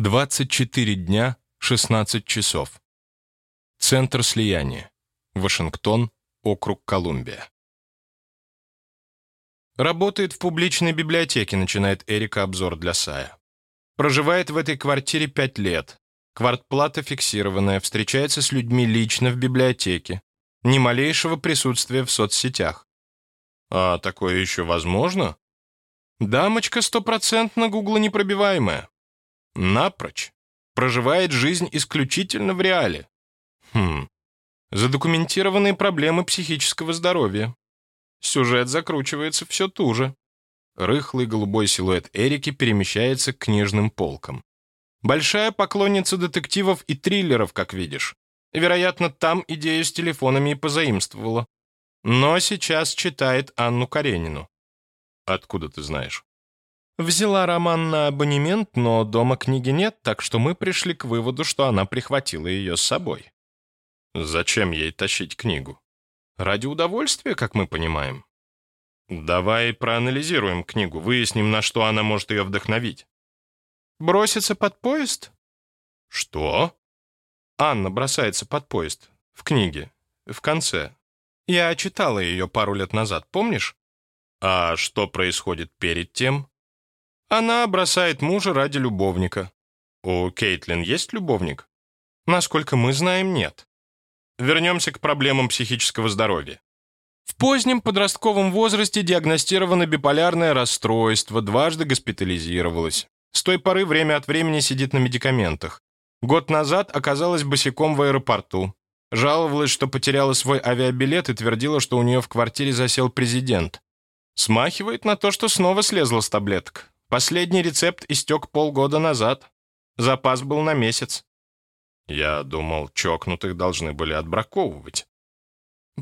24 дня, 16 часов. Центр слияния. Вашингтон, округ Колумбия. Работает в публичной библиотеке, начинает Эрика обзор для Сая. Проживает в этой квартире пять лет. Квартплата фиксированная, встречается с людьми лично в библиотеке. Ни малейшего присутствия в соцсетях. А такое еще возможно? Дамочка стопроцентно гугла непробиваемая. Напрочь. Проживает жизнь исключительно в реале. Хм. Задокументированные проблемы психического здоровья. Сюжет закручивается все туже. Рыхлый голубой силуэт Эрики перемещается к книжным полкам. Большая поклонница детективов и триллеров, как видишь. Вероятно, там идею с телефонами и позаимствовала. Но сейчас читает Анну Каренину. Откуда ты знаешь? Взяла роман на абонемент, но дома книги нет, так что мы пришли к выводу, что она прихватила ее с собой. Зачем ей тащить книгу? Ради удовольствия, как мы понимаем. Давай проанализируем книгу, выясним, на что она может ее вдохновить. Броситься под поезд? Что? Анна бросается под поезд. В книге. В конце. Я читала ее пару лет назад, помнишь? А что происходит перед тем? Она бросает мужа ради любовника. У Кейтлин есть любовник? Насколько мы знаем, нет. Вернемся к проблемам психического здоровья. В позднем подростковом возрасте диагностировано биполярное расстройство, дважды госпитализировалась. С той поры время от времени сидит на медикаментах. Год назад оказалась босиком в аэропорту. Жаловалась, что потеряла свой авиабилет и твердила, что у нее в квартире засел президент. Смахивает на то, что снова слезла с таблеток. Последний рецепт истек полгода назад. Запас был на месяц. Я думал, чокнутых должны были отбраковывать.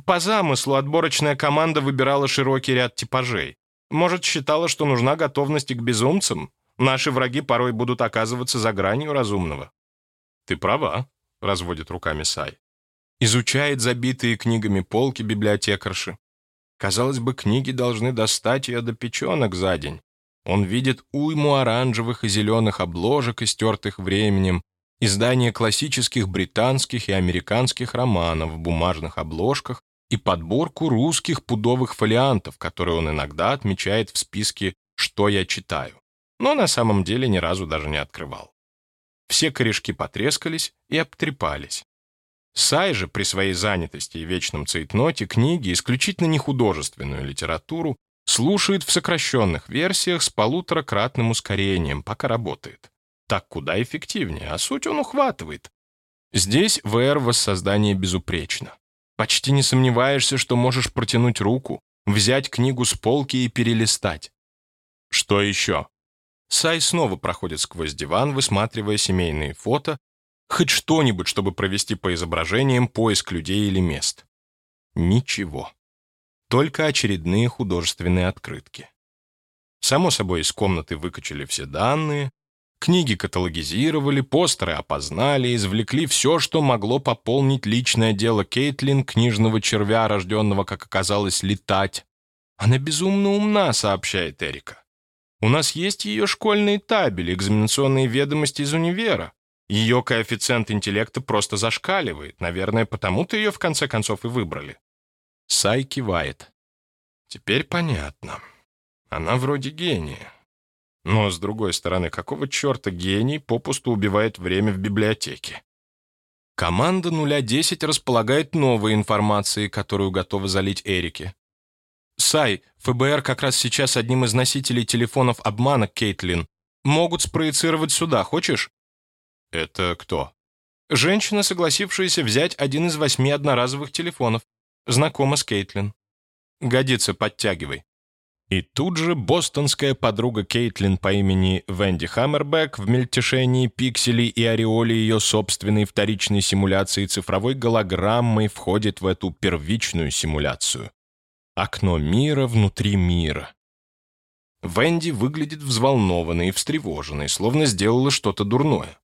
По замыслу отборочная команда выбирала широкий ряд типажей. Может, считала, что нужна готовность к безумцам? Наши враги порой будут оказываться за гранью разумного. Ты права, разводит руками Сай. Изучает забитые книгами полки библиотекарши. Казалось бы, книги должны достать ее до печенок за день. Он видит уйму оранжевых и зеленых обложек, истертых временем, издания классических британских и американских романов в бумажных обложках и подборку русских пудовых фолиантов, которые он иногда отмечает в списке «Что я читаю», но на самом деле ни разу даже не открывал. Все корешки потрескались и обтрепались. Сай же при своей занятости и вечном цейтноте книги, исключительно не художественную литературу, слушает в сокращенных версиях с полуторакратным ускорением, пока работает. Так куда эффективнее, а суть он ухватывает. Здесь VR воссоздание безупречно. Почти не сомневаешься, что можешь протянуть руку, взять книгу с полки и перелистать. Что еще? Сай снова проходит сквозь диван, высматривая семейные фото, хоть что-нибудь, чтобы провести по изображениям поиск людей или мест. Ничего только очередные художественные открытки. Само собой, из комнаты выкачали все данные, книги каталогизировали, постеры опознали, извлекли все, что могло пополнить личное дело Кейтлин, книжного червя, рожденного, как оказалось, летать. Она безумно умна, сообщает Эрика. У нас есть ее школьные табели, экзаменационные ведомости из универа. Ее коэффициент интеллекта просто зашкаливает. Наверное, потому-то ее в конце концов и выбрали. Сай кивает. Теперь понятно. Она вроде гения. Но, с другой стороны, какого черта гений попусту убивает время в библиотеке? Команда 010 располагает новой информацией, которую готова залить Эрике. Сай, ФБР как раз сейчас одним из носителей телефонов обмана Кейтлин. Могут спроецировать сюда, хочешь? Это кто? Женщина, согласившаяся взять один из восьми одноразовых телефонов. Знакома с Кейтлин. Годится, подтягивай. И тут же бостонская подруга Кейтлин по имени Венди Хаммербек в мельтешении пикселей и ореоле ее собственной вторичной симуляции цифровой голограммой входит в эту первичную симуляцию. Окно мира внутри мира. Венди выглядит взволнованной и встревоженной, словно сделала что-то дурное.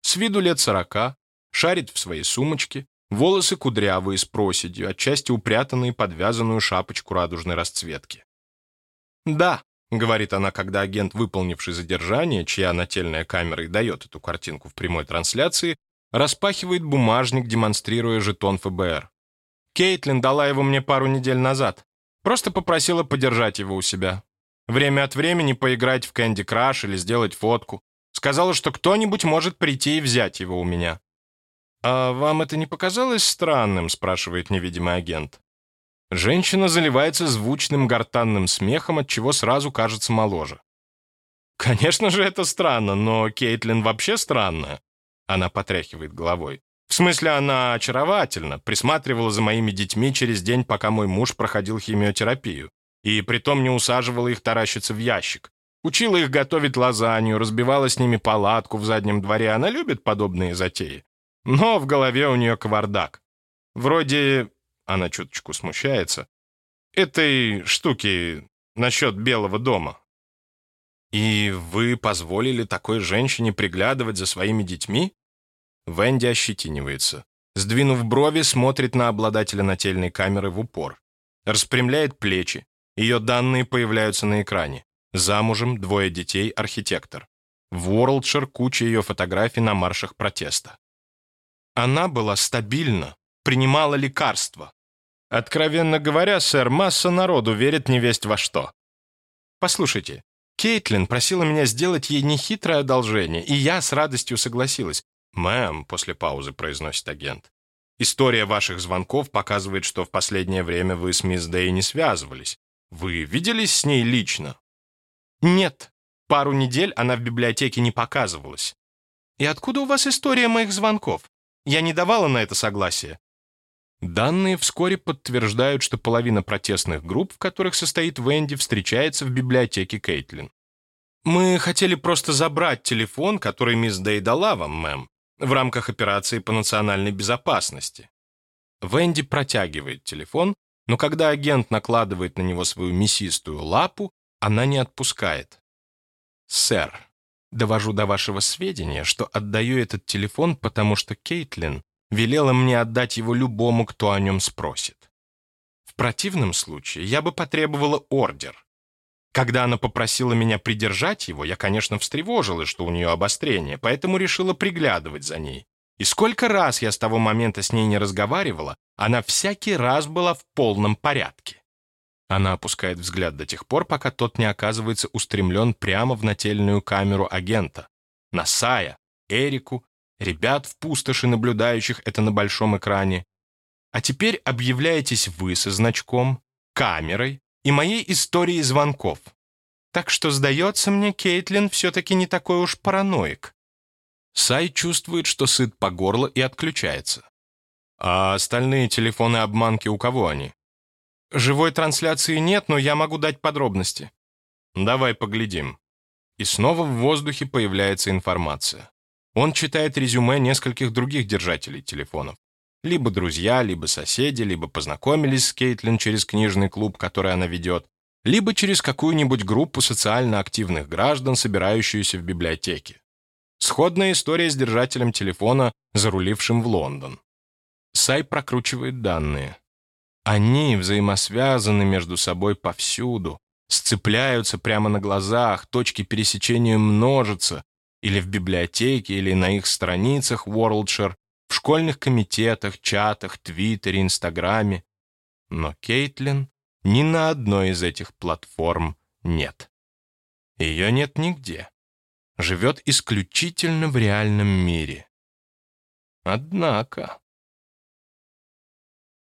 С виду лет сорока, шарит в своей сумочке, Волосы кудрявые с проседью, отчасти упрятанные под вязаную шапочку радужной расцветки. «Да», — говорит она, когда агент, выполнивший задержание, чья нательная камера и дает эту картинку в прямой трансляции, распахивает бумажник, демонстрируя жетон ФБР. Кейтлин дала его мне пару недель назад. Просто попросила подержать его у себя. Время от времени поиграть в Кэнди Краш или сделать фотку. Сказала, что кто-нибудь может прийти и взять его у меня. «А вам это не показалось странным?» — спрашивает невидимый агент. Женщина заливается звучным гортанным смехом, от чего сразу кажется моложе. «Конечно же, это странно, но Кейтлин вообще странная». Она потряхивает головой. В смысле, она очаровательна, присматривала за моими детьми через день, пока мой муж проходил химиотерапию. И притом не усаживала их таращиться в ящик. Учила их готовить лазанью, разбивала с ними палатку в заднем дворе. Она любит подобные затеи. Но в голове у нее кавардак. Вроде она чуточку смущается, этой штуки насчет Белого дома. И вы позволили такой женщине приглядывать за своими детьми? Венди ощетинивается. Сдвинув брови, смотрит на обладателя нательной камеры в упор. Распрямляет плечи. Ее данные появляются на экране. Замужем, двое детей, архитектор. В Уорлдшир куча ее фотографий на маршах протеста. Она была стабильна, принимала лекарства. Откровенно говоря, сэр, масса народу верит невесть во что. Послушайте, Кейтлин просила меня сделать ей нехитрое одолжение, и я с радостью согласилась. «Мэм», — после паузы произносит агент, «история ваших звонков показывает, что в последнее время вы с мисс Дэй не связывались. Вы виделись с ней лично?» «Нет. Пару недель она в библиотеке не показывалась». «И откуда у вас история моих звонков? Я не давала на это согласия. Данные вскоре подтверждают, что половина протестных групп, в которых состоит Венди, встречается в библиотеке Кейтлин. «Мы хотели просто забрать телефон, который мисс Дэй дала вам, мэм, в рамках операции по национальной безопасности». Венди протягивает телефон, но когда агент накладывает на него свою мясистую лапу, она не отпускает. «Сэр, довожу до вашего сведения, что отдаю этот телефон, потому что Кейтлин велела мне отдать его любому, кто о нем спросит. В противном случае я бы потребовала ордер. Когда она попросила меня придержать его, я, конечно, встревожилась, что у нее обострение, поэтому решила приглядывать за ней. И сколько раз я с того момента с ней не разговаривала, она всякий раз была в полном порядке. Она опускает взгляд до тех пор, пока тот не оказывается устремлен прямо в нательную камеру агента. На Сая, Эрику ребят в пустоши, наблюдающих это на большом экране. А теперь объявляетесь вы со значком, камерой и моей историей звонков. Так что, сдается мне, Кейтлин все-таки не такой уж параноик. Сай чувствует, что сыт по горло и отключается. А остальные телефоны-обманки у кого они? Живой трансляции нет, но я могу дать подробности. Давай поглядим. И снова в воздухе появляется информация. Он читает резюме нескольких других держателей телефонов. Либо друзья, либо соседи, либо познакомились с Кейтлин через книжный клуб, который она ведет, либо через какую-нибудь группу социально активных граждан, собирающуюся в библиотеке. Сходная история с держателем телефона, зарулившим в Лондон. Сай прокручивает данные. Они взаимосвязаны между собой повсюду, сцепляются прямо на глазах, точки пересечения множатся, или в библиотеке, или на их страницах WorldShare, в школьных комитетах, чатах, Твиттере, Инстаграме. Но Кейтлин ни на одной из этих платформ нет. Ее нет нигде. Живет исключительно в реальном мире. Однако...